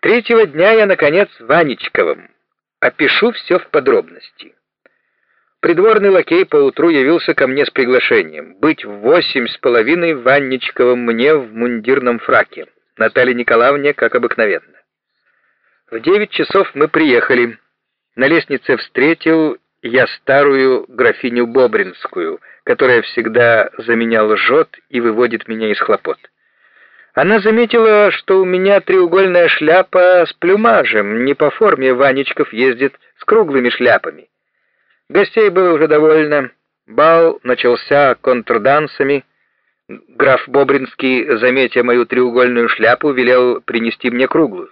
Третьего дня я, наконец, Ванечковым. Опишу все в подробности. Придворный лакей поутру явился ко мне с приглашением быть в восемь с половиной Ванничковым мне в мундирном фраке. Наталья Николаевна, как обыкновенно. В девять часов мы приехали. На лестнице встретил я старую графиню Бобринскую, которая всегда за меня лжет и выводит меня из хлопот. Она заметила, что у меня треугольная шляпа с плюмажем, не по форме Ванечков ездит с круглыми шляпами. Гостей было уже довольно. Бал начался контрдансами. Граф Бобринский, заметя мою треугольную шляпу, велел принести мне круглую.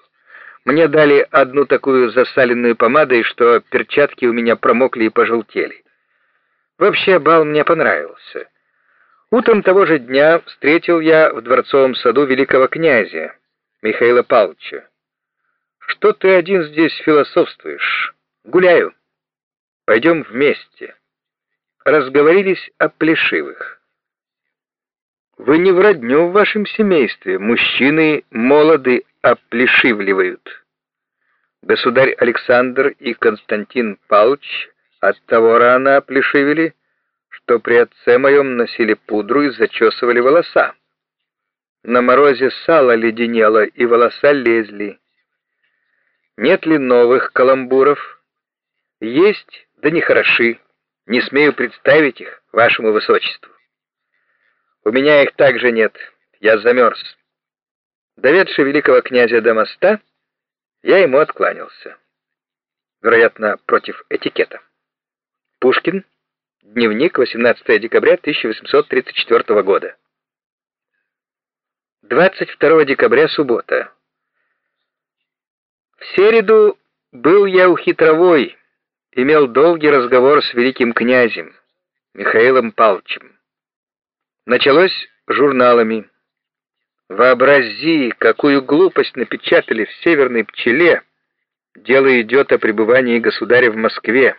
Мне дали одну такую засаленную помадой, что перчатки у меня промокли и пожелтели. Вообще бал мне понравился. Утром того же дня встретил я в дворцовом саду великого князя Михаила Павловича. «Что ты один здесь философствуешь? Гуляю. Пойдем вместе». Разговорились о плешивых. «Вы не в родню в вашем семействе. Мужчины молоды оплешивливают. Государь Александр и Константин Павлович от того рано оплешивели, что при отце моем носили пудру и зачесывали волоса. На морозе сало леденело, и волоса лезли. Нет ли новых каламбуров? Есть, да не хороши. Не смею представить их вашему высочеству. У меня их также нет. Я замерз. Доведший великого князя до моста, я ему откланялся. Вероятно, против этикета. Пушкин Дневник, 18 декабря 1834 года. 22 декабря, суббота. В середу был я у Хитровой, имел долгий разговор с великим князем Михаилом Павловичем. Началось журналами. Вообрази, какую глупость напечатали в «Северной пчеле». Дело идет о пребывании государя в Москве.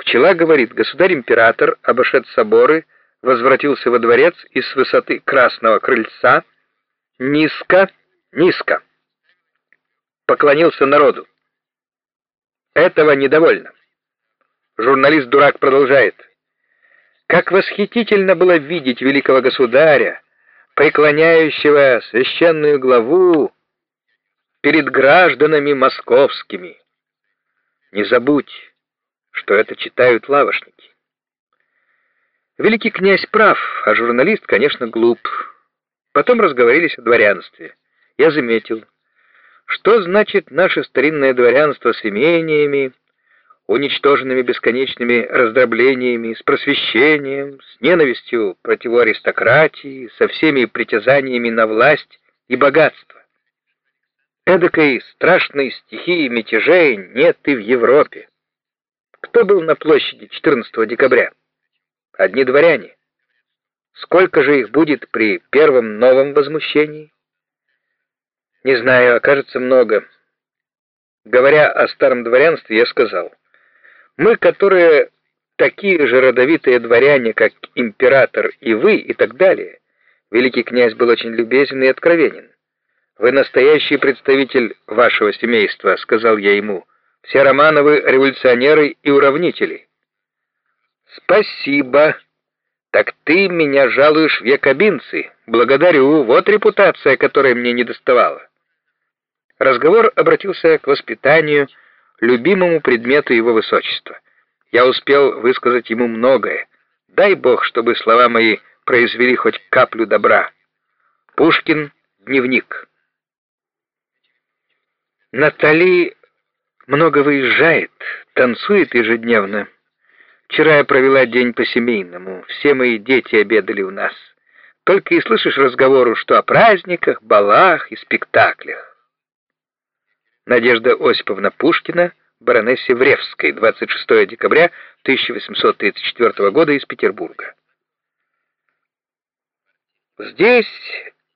Пчела говорит, государь-император, обошед соборы, возвратился во дворец и с высоты красного крыльца низко, низко поклонился народу. Этого недовольно. Журналист-дурак продолжает. Как восхитительно было видеть великого государя, преклоняющего священную главу перед гражданами московскими. Не забудь, что это читают лавошники. Великий князь прав, а журналист, конечно, глуп. Потом разговорились о дворянстве. Я заметил, что значит наше старинное дворянство с имениями, уничтоженными бесконечными раздроблениями, с просвещением, с ненавистью противоаристократии, со всеми притязаниями на власть и богатство. Эдакой страшной стихии мятежей нет и в Европе. Кто был на площади 14 декабря? Одни дворяне. Сколько же их будет при первом новом возмущении? Не знаю, окажется много. Говоря о старом дворянстве, я сказал, мы, которые такие же родовитые дворяне, как император и вы, и так далее, великий князь был очень любезен и откровенен. Вы настоящий представитель вашего семейства, сказал я ему, все Романовы — революционеры и уравнители. Спасибо. Так ты меня жалуешь якобинцы. Благодарю. Вот репутация, которая мне не доставала. Разговор обратился к воспитанию, любимому предмету его высочества. Я успел высказать ему многое. Дай Бог, чтобы слова мои произвели хоть каплю добра. Пушкин. Дневник. Натали много выезжает, танцует ежедневно. Вчера я провела день по-семейному, все мои дети обедали у нас. Только и слышишь разговору, что о праздниках, балах и спектаклях. Надежда Осиповна Пушкина, баронессе Вревской, 26 декабря 1834 года из Петербурга. Здесь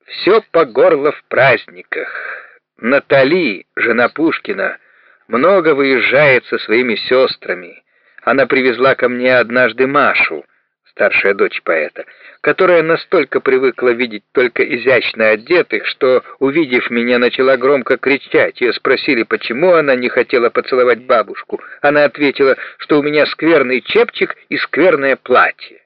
все по горло в праздниках. Натали, жена Пушкина, много выезжает со своими сестрами. Она привезла ко мне однажды Машу, старшая дочь поэта, которая настолько привыкла видеть только изящно одетых, что, увидев меня, начала громко кричать. Ее спросили, почему она не хотела поцеловать бабушку. Она ответила, что у меня скверный чепчик и скверное платье.